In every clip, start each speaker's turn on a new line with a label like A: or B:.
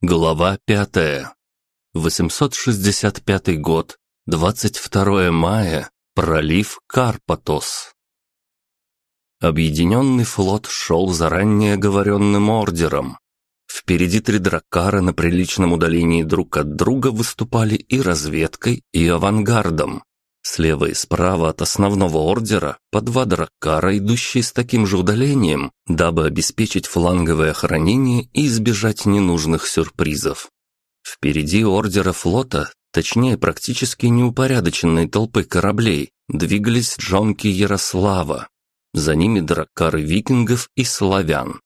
A: Глава 5. 865 год, 22 мая, пролив Карпатос. Объединенный флот шел заранее оговоренным ордером. Впереди три драккара на приличном удалении друг от друга выступали и разведкой, и авангардом. Слева и справа от основного ордера по два драккара, идущие с таким же удалением, дабы обеспечить фланговое охранение и избежать ненужных сюрпризов. Впереди ордера флота, точнее практически неупорядоченной толпы кораблей, двигались джонки Ярослава. За ними драккары викингов и славян.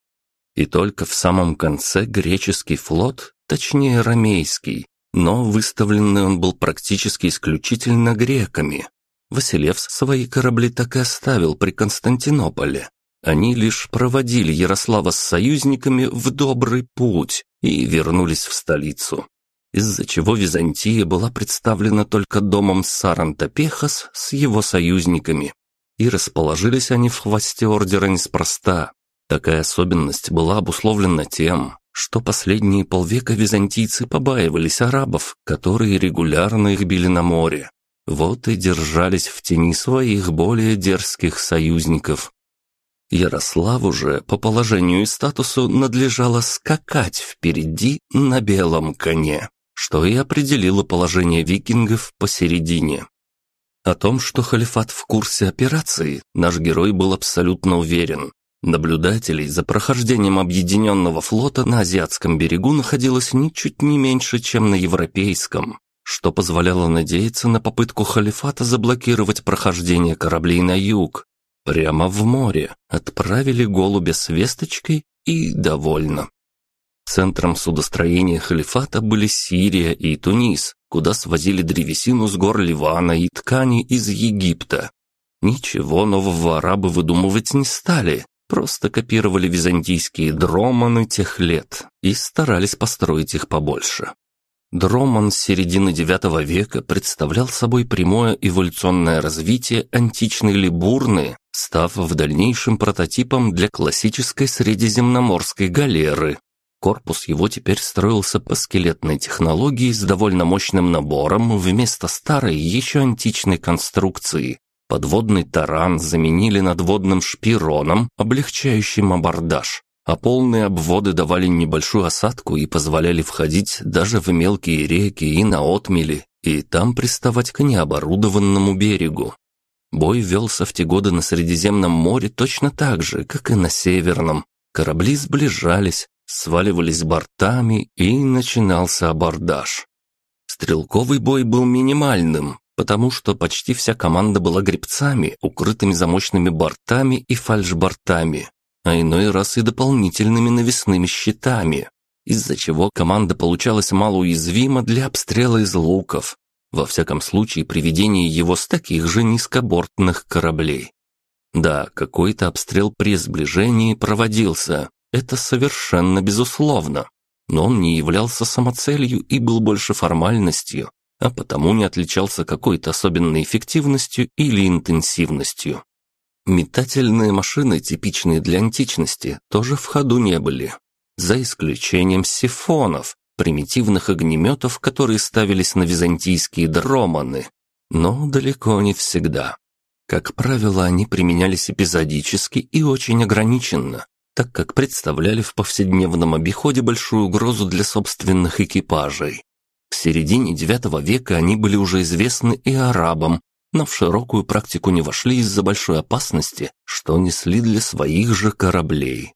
A: И только в самом конце греческий флот, точнее ромейский, но выставленный он был практически исключительно греками. Василевс свои корабли так и оставил при Константинополе. Они лишь проводили Ярослава с союзниками в добрый путь и вернулись в столицу. Из-за чего Византия была представлена только домом Сарантопехас с его союзниками. И расположились они в хвосте ордера неспроста. Такая особенность была обусловлена тем, что последние полвека византийцы побаивались арабов, которые регулярно их били на море. Вот и держались в тени своих более дерзких союзников. Ярославу же по положению и статусу надлежало скакать впереди на белом коне, что и определило положение викингов посередине. О том, что халифат в курсе операции, наш герой был абсолютно уверен. Наблюдателей за прохождением объединенного флота на азиатском берегу находилось ничуть не меньше, чем на европейском, что позволяло надеяться на попытку халифата заблокировать прохождение кораблей на юг. Прямо в море отправили голубя с весточкой и довольно. Центром судостроения халифата были Сирия и Тунис, куда свозили древесину с гор Ливана и ткани из Египта. Ничего нового арабы выдумывать не стали, Просто копировали византийские дроманы тех лет и старались построить их побольше. Дроман с середины IX века представлял собой прямое эволюционное развитие античной либурны, став в дальнейшем прототипом для классической средиземноморской галеры. Корпус его теперь строился по скелетной технологии с довольно мощным набором вместо старой еще античной конструкции, Подводный таран заменили надводным шпироном, облегчающим абордаж, а полные обводы давали небольшую осадку и позволяли входить даже в мелкие реки и на отмели, и там приставать к необорудованному берегу. Бой велся в те годы на Средиземном море точно так же, как и на Северном. Корабли сближались, сваливались бортами, и начинался абордаж. Стрелковый бой был минимальным, потому что почти вся команда была гребцами, укрытыми замочными бортами и фальшбортами, а иной раз и дополнительными навесными щитами, из-за чего команда получалась малоуязвима для обстрела из луков, во всяком случае при ведении его с таких же низкобортных кораблей. Да, какой-то обстрел при сближении проводился, это совершенно безусловно, но он не являлся самоцелью и был больше формальностью, а потому не отличался какой-то особенной эффективностью или интенсивностью. Метательные машины, типичные для античности, тоже в ходу не были, за исключением сифонов, примитивных огнеметов, которые ставились на византийские дроманы, но далеко не всегда. Как правило, они применялись эпизодически и очень ограниченно, так как представляли в повседневном обиходе большую угрозу для собственных экипажей. К середине IX века они были уже известны и арабам, но в широкую практику не вошли из-за большой опасности, что несли для своих же кораблей.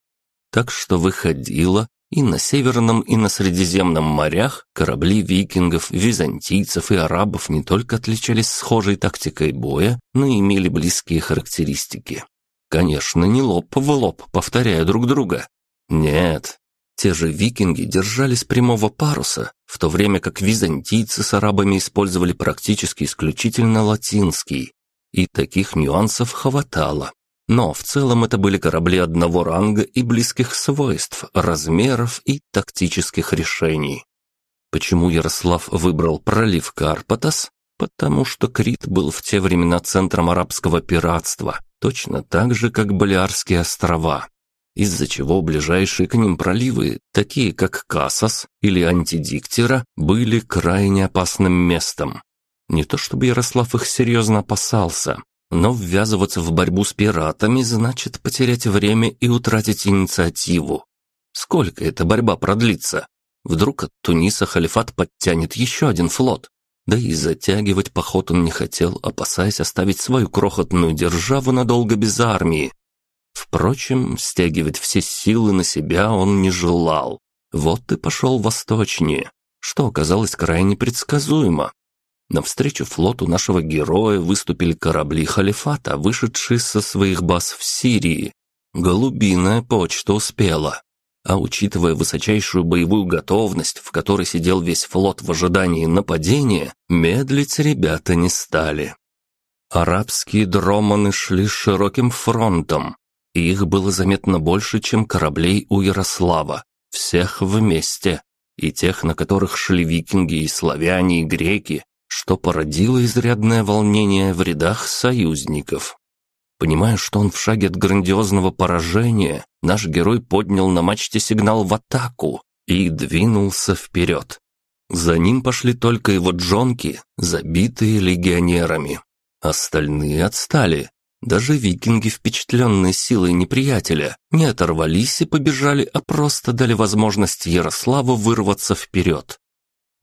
A: Так что выходило, и на Северном, и на Средиземном морях корабли викингов, византийцев и арабов не только отличались схожей тактикой боя, но и имели близкие характеристики. Конечно, не лоб в лоб, повторяя друг друга. Нет, те же викинги держались прямого паруса, в то время как византийцы с арабами использовали практически исключительно латинский. И таких нюансов хватало. Но в целом это были корабли одного ранга и близких свойств, размеров и тактических решений. Почему Ярослав выбрал пролив Карпатас? Потому что Крит был в те времена центром арабского пиратства, точно так же, как Балиарские острова. Из-за чего ближайшие к ним проливы, такие как Кассас или Антидиктера, были крайне опасным местом. Не то чтобы Ярослав их серьезно опасался, но ввязываться в борьбу с пиратами значит потерять время и утратить инициативу. Сколько эта борьба продлится? Вдруг от Туниса халифат подтянет еще один флот? Да и затягивать поход он не хотел, опасаясь оставить свою крохотную державу надолго без армии. Впрочем, стягивать все силы на себя он не желал. Вот и пошел восточнее, что оказалось крайне предсказуемо. Навстречу флоту нашего героя выступили корабли халифата, вышедшие со своих баз в Сирии. Голубиная почта успела. А учитывая высочайшую боевую готовность, в которой сидел весь флот в ожидании нападения, медлить ребята не стали. Арабские дроманы шли широким фронтом, и их было заметно больше, чем кораблей у Ярослава, всех вместе, и тех, на которых шли викинги и славяне и греки, что породило изрядное волнение в рядах союзников. Понимая, что он в шаге от грандиозного поражения, наш герой поднял на мачте сигнал в атаку и двинулся вперед. За ним пошли только его джонки, забитые легионерами. Остальные отстали. Даже викинги, впечатленные силой неприятеля, не оторвались и побежали, а просто дали возможность Ярославу вырваться вперед.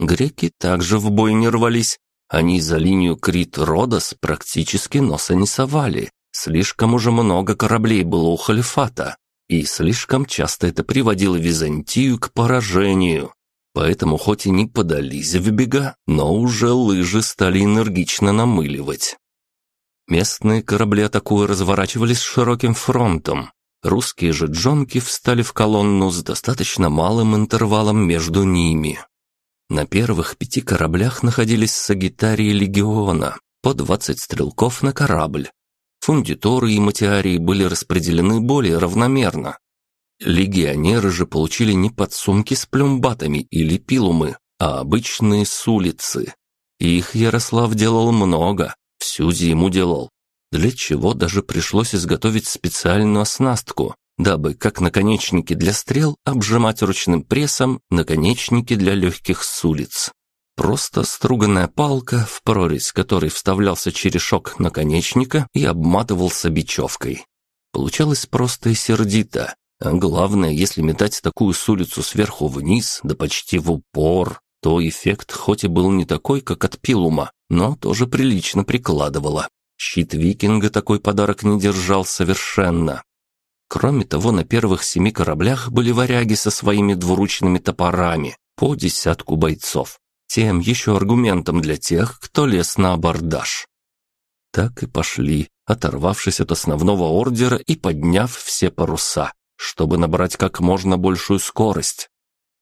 A: Греки также в бой не рвались. Они за линию Крит-Родос практически носа не совали. Слишком уже много кораблей было у халифата, и слишком часто это приводило Византию к поражению. Поэтому хоть и не подались в бега, но уже лыжи стали энергично намыливать. Местные корабли атакуя разворачивались широким фронтом. Русские же джонки встали в колонну с достаточно малым интервалом между ними. На первых пяти кораблях находились сагитарии легиона, по 20 стрелков на корабль. Фундиторы и матиарии были распределены более равномерно. Легионеры же получили не подсумки с плюмбатами или пилумы, а обычные с улицы. Их Ярослав делал много, всю зиму делал, для чего даже пришлось изготовить специальную оснастку, дабы, как наконечники для стрел, обжимать ручным прессом наконечники для легких с улиц. Просто струганная палка, в прорезь которой вставлялся черешок наконечника и обматывался бечевкой. Получалось просто и сердито. А главное, если метать такую с улицу сверху вниз, да почти в упор, то эффект хоть и был не такой, как от пилума, но тоже прилично прикладывало. Щит викинга такой подарок не держал совершенно. Кроме того, на первых семи кораблях были варяги со своими двуручными топорами, по десятку бойцов. Тем еще аргументом для тех, кто лез на абордаж. Так и пошли, оторвавшись от основного ордера и подняв все паруса, чтобы набрать как можно большую скорость.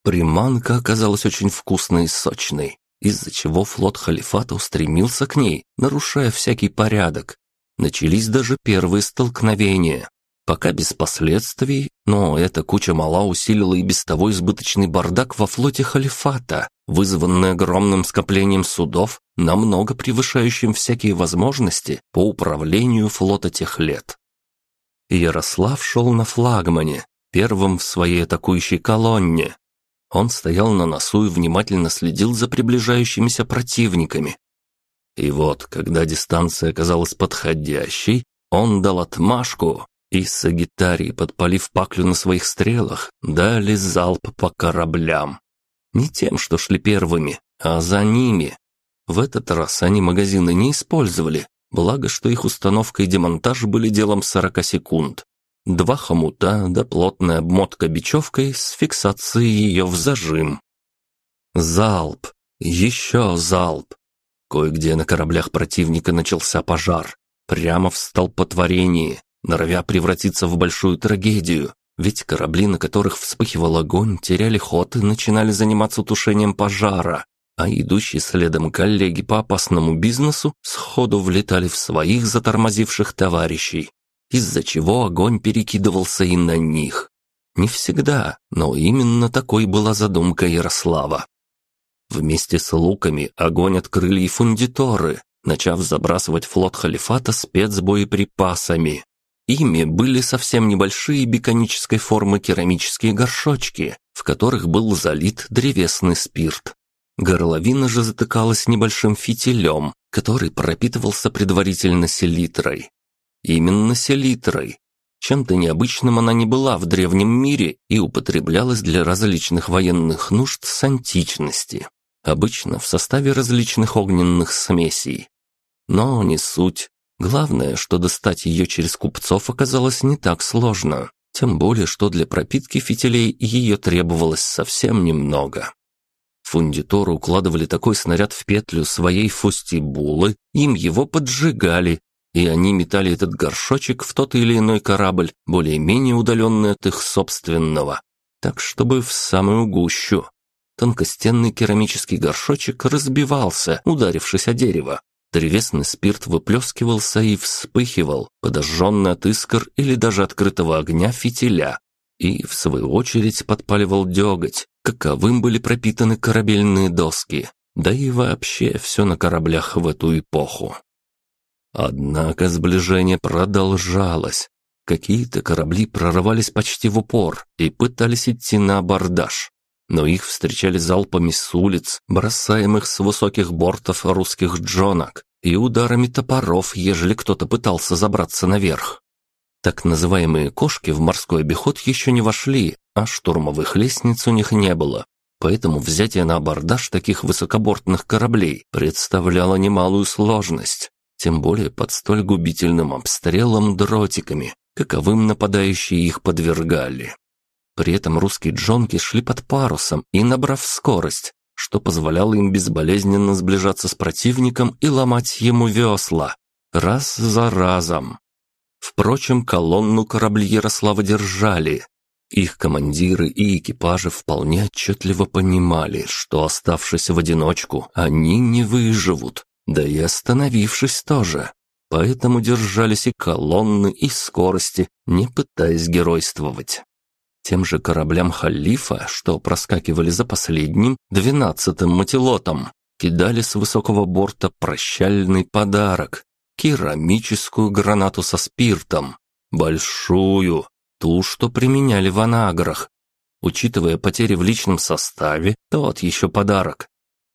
A: Приманка оказалась очень вкусной и сочной, из-за чего флот халифата устремился к ней, нарушая всякий порядок. Начались даже первые столкновения. Пока без последствий, но эта куча мала усилила и без того избыточный бардак во флоте халифата, вызванный огромным скоплением судов, намного превышающим всякие возможности по управлению флота тех лет. Ярослав шел на флагмане, первым в своей атакующей колонне. Он стоял на носу и внимательно следил за приближающимися противниками. И вот, когда дистанция оказалась подходящей, он дал отмашку, и Сагитарии, подпалив паклю на своих стрелах, дали залп по кораблям. Не тем, что шли первыми, а за ними. В этот раз они магазины не использовали, благо, что их установка и демонтаж были делом 40 секунд. Два хомута да плотная обмотка бечевкой с фиксацией ее в зажим. Залп! Еще залп! Кое-где на кораблях противника начался пожар. Прямо в столпотворении норовя превратиться в большую трагедию, ведь корабли, на которых вспыхивал огонь, теряли ход и начинали заниматься тушением пожара, а идущие следом коллеги по опасному бизнесу сходу влетали в своих затормозивших товарищей, из-за чего огонь перекидывался и на них. Не всегда, но именно такой была задумка Ярослава. Вместе с луками огонь открыли и фундиторы, начав забрасывать флот халифата спецбоеприпасами. Ими были совсем небольшие биконической формы керамические горшочки, в которых был залит древесный спирт. Горловина же затыкалась небольшим фитилем, который пропитывался предварительно селитрой. Именно селитрой. Чем-то необычным она не была в древнем мире и употреблялась для различных военных нужд с античности, обычно в составе различных огненных смесей. Но не суть. Главное, что достать ее через купцов оказалось не так сложно, тем более, что для пропитки фитилей ее требовалось совсем немного. Фундиторы укладывали такой снаряд в петлю своей фустибулы, им его поджигали, и они метали этот горшочек в тот или иной корабль, более-менее удаленный от их собственного, так чтобы в самую гущу. Тонкостенный керамический горшочек разбивался, ударившись о дерево, Древесный спирт выплескивался и вспыхивал, подожженный от искр или даже открытого огня фитиля, и, в свою очередь, подпаливал деготь, каковым были пропитаны корабельные доски, да и вообще все на кораблях в эту эпоху. Однако сближение продолжалось. Какие-то корабли прорывались почти в упор и пытались идти на абордаж но их встречали залпами с улиц, бросаемых с высоких бортов русских джонок, и ударами топоров, ежели кто-то пытался забраться наверх. Так называемые кошки в морской обиход еще не вошли, а штурмовых лестниц у них не было. Поэтому взятие на абордаж таких высокобортных кораблей представляло немалую сложность, тем более под столь губительным обстрелом дротиками, каковым нападающие их подвергали. При этом русские джонки шли под парусом и набрав скорость, что позволяло им безболезненно сближаться с противником и ломать ему весла, раз за разом. Впрочем, колонну корабли Ярослава держали. Их командиры и экипажи вполне отчетливо понимали, что, оставшись в одиночку, они не выживут, да и остановившись тоже. Поэтому держались и колонны, и скорости, не пытаясь геройствовать. Тем же кораблям халифа, что проскакивали за последним, двенадцатым мотилотом, кидали с высокого борта прощальный подарок – керамическую гранату со спиртом. Большую, ту, что применяли в анаграх. Учитывая потери в личном составе, тот еще подарок.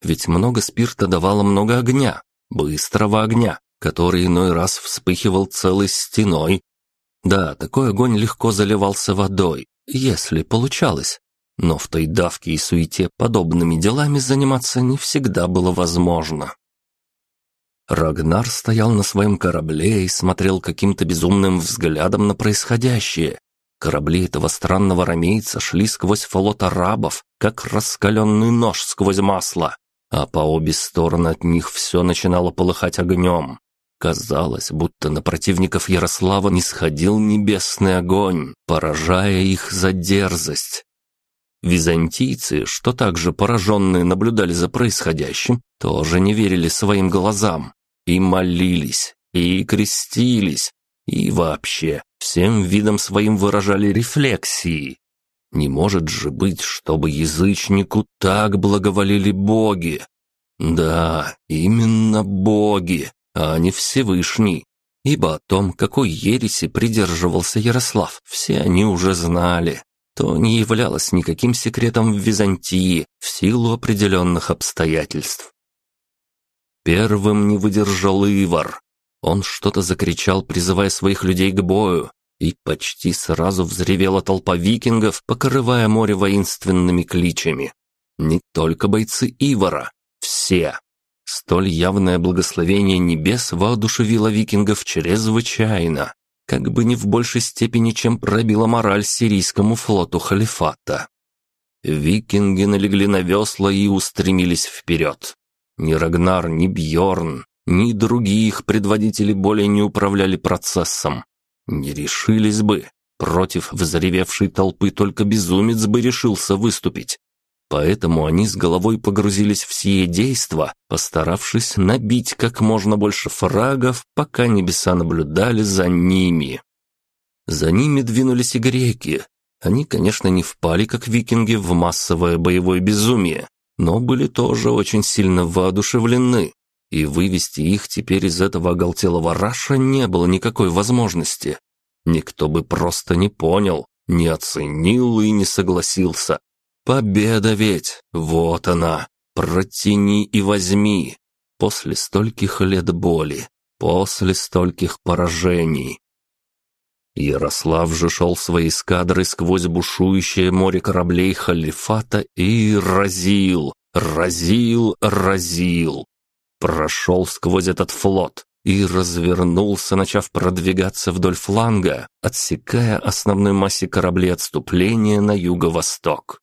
A: Ведь много спирта давало много огня, быстрого огня, который иной раз вспыхивал целой стеной. Да, такой огонь легко заливался водой, если получалось. Но в той давке и суете подобными делами заниматься не всегда было возможно. Рагнар стоял на своем корабле и смотрел каким-то безумным взглядом на происходящее. Корабли этого странного ромейца шли сквозь флот арабов, как раскаленный нож сквозь масло, а по обе стороны от них все начинало полыхать огнем. Казалось, будто на противников Ярослава не сходил небесный огонь, поражая их за дерзость. Византийцы, что также пораженные наблюдали за происходящим, тоже не верили своим глазам. И молились, и крестились, и вообще всем видом своим выражали рефлексии. Не может же быть, чтобы язычнику так благоволили боги. Да, именно боги, а не Всевышний. Ибо о том, какой ереси придерживался Ярослав, все они уже знали. То не являлось никаким секретом в Византии в силу определенных обстоятельств. Первым не выдержал Ивар. Он что-то закричал, призывая своих людей к бою, и почти сразу взревела толпа викингов, покрывая море воинственными кличами. Не только бойцы Ивара, все. Столь явное благословение небес воодушевило викингов чрезвычайно, как бы не в большей степени, чем пробила мораль сирийскому флоту халифата. Викинги налегли на весла и устремились вперед. Ни Рагнар, ни Бьорн, ни другие их предводители более не управляли процессом. Не решились бы. Против взревевшей толпы только безумец бы решился выступить. Поэтому они с головой погрузились в сие действо, постаравшись набить как можно больше фрагов, пока небеса наблюдали за ними. За ними двинулись и греки. Они, конечно, не впали, как викинги, в массовое боевое безумие, но были тоже очень сильно воодушевлены, и вывести их теперь из этого оголтелого раша не было никакой возможности. Никто бы просто не понял, не оценил и не согласился. Победа ведь, вот она, протяни и возьми. После стольких лет боли, после стольких поражений. Ярослав же шел своей эскадрой сквозь бушующее море кораблей халифата и разил, разил, разил. Прошел сквозь этот флот и развернулся, начав продвигаться вдоль фланга, отсекая основной массе кораблей отступления на юго-восток.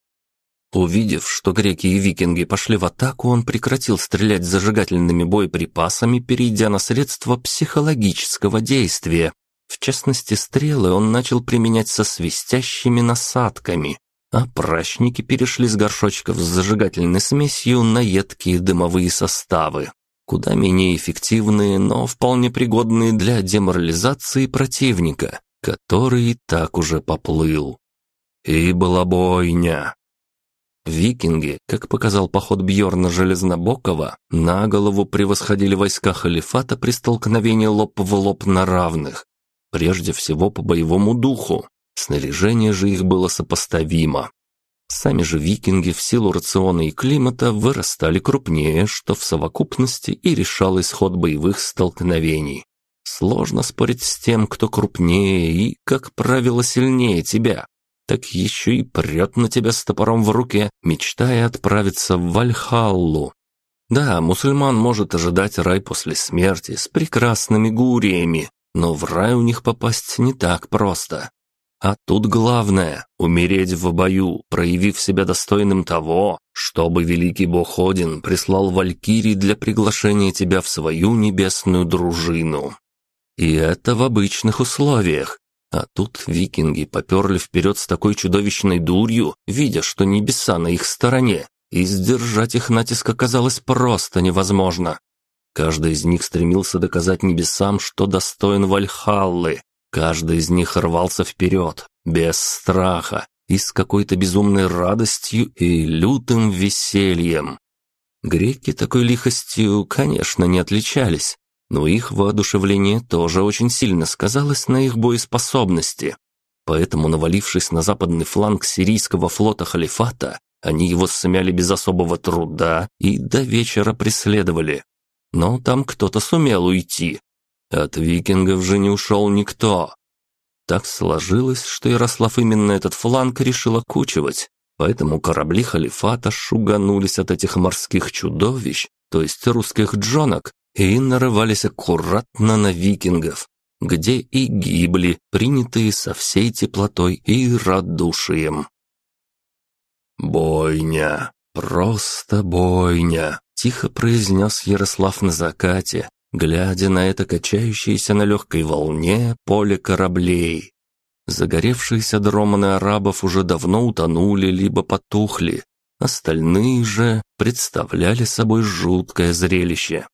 A: Увидев, что греки и викинги пошли в атаку, он прекратил стрелять зажигательными боеприпасами, перейдя на средства психологического действия. В частности, стрелы он начал применять со свистящими насадками, а прачники перешли с горшочков с зажигательной смесью на едкие дымовые составы, куда менее эффективные, но вполне пригодные для деморализации противника, который так уже поплыл. И была бойня. Викинги, как показал поход Бьорна Железнобокова, на голову превосходили войска халифата при столкновении лоб в лоб на равных. Прежде всего по боевому духу. Снаряжение же их было сопоставимо. Сами же викинги в силу рациона и климата вырастали крупнее, что в совокупности и решал исход боевых столкновений. Сложно спорить с тем, кто крупнее и, как правило, сильнее тебя так еще и прет на тебя с топором в руке, мечтая отправиться в Вальхаллу. Да, мусульман может ожидать рай после смерти с прекрасными гуриями, но в рай у них попасть не так просто. А тут главное – умереть в бою, проявив себя достойным того, чтобы великий бог Один прислал валькирий для приглашения тебя в свою небесную дружину. И это в обычных условиях, а тут викинги поперли вперед с такой чудовищной дурью, видя, что небеса на их стороне, и сдержать их натиск оказалось просто невозможно. Каждый из них стремился доказать небесам, что достоин Вальхаллы. Каждый из них рвался вперед, без страха, и с какой-то безумной радостью и лютым весельем. Греки такой лихостью, конечно, не отличались, но их воодушевление тоже очень сильно сказалось на их боеспособности. Поэтому, навалившись на западный фланг сирийского флота халифата, они его смяли без особого труда и до вечера преследовали. Но там кто-то сумел уйти. От викингов же не ушел никто. Так сложилось, что Ярослав именно этот фланг решил окучивать, поэтому корабли халифата шуганулись от этих морских чудовищ, то есть русских джонок, и нарывались аккуратно на викингов, где и гибли, принятые со всей теплотой и радушием. «Бойня, просто бойня», — тихо произнес Ярослав на закате, глядя на это качающееся на легкой волне поле кораблей. Загоревшиеся дроманы арабов уже давно утонули либо потухли, остальные же представляли собой жуткое зрелище.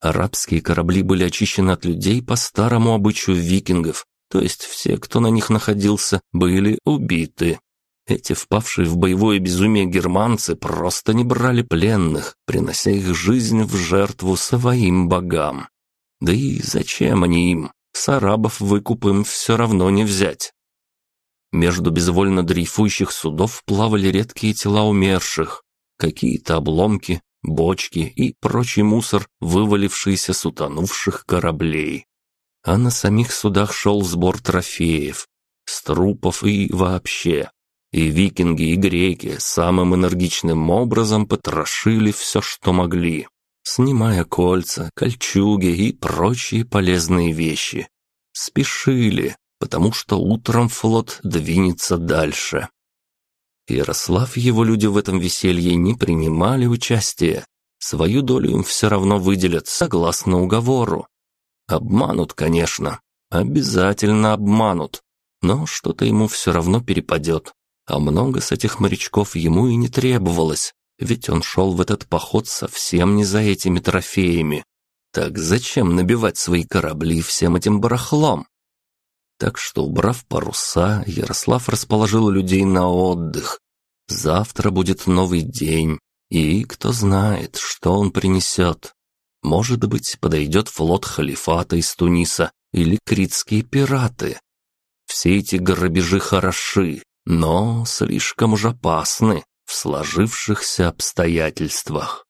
A: Арабские корабли были очищены от людей по старому обычаю викингов, то есть все, кто на них находился, были убиты. Эти впавшие в боевое безумие германцы просто не брали пленных, принося их жизнь в жертву своим богам. Да и зачем они им? С арабов выкуп им все равно не взять. Между безвольно дрейфующих судов плавали редкие тела умерших, какие-то обломки, бочки и прочий мусор, вывалившийся с утонувших кораблей. А на самих судах шел сбор трофеев, с трупов и вообще. И викинги, и греки самым энергичным образом потрошили все, что могли, снимая кольца, кольчуги и прочие полезные вещи. Спешили, потому что утром флот двинется дальше. Ярослав и его люди в этом веселье не принимали участия. Свою долю им все равно выделят, согласно уговору. Обманут, конечно. Обязательно обманут. Но что-то ему все равно перепадет. А много с этих морячков ему и не требовалось, ведь он шел в этот поход совсем не за этими трофеями. Так зачем набивать свои корабли всем этим барахлом? Так что, убрав паруса, Ярослав расположил людей на отдых. Завтра будет новый день, и кто знает, что он принесет. Может быть, подойдет флот халифата из Туниса или критские пираты. Все эти грабежи хороши, но слишком уж опасны в сложившихся обстоятельствах.